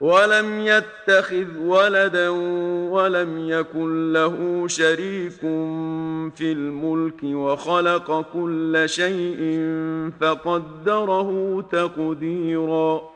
ولم يتخذ ولدا ولم يكن له شريك في الملك وخلق كل شيء فقدره تقديرًا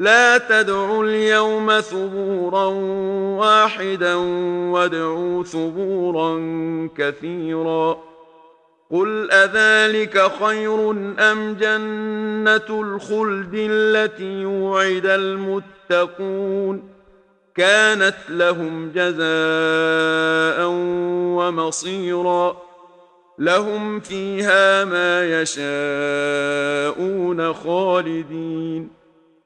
لا تدعوا اليوم ثبورا واحدا وادعوا ثبورا كثيرا قل أذلك خير أم جنة الخلد التي يوعد المتقون كانت لهم جزاء ومصيرا لهم فيها ما يشاءون خالدين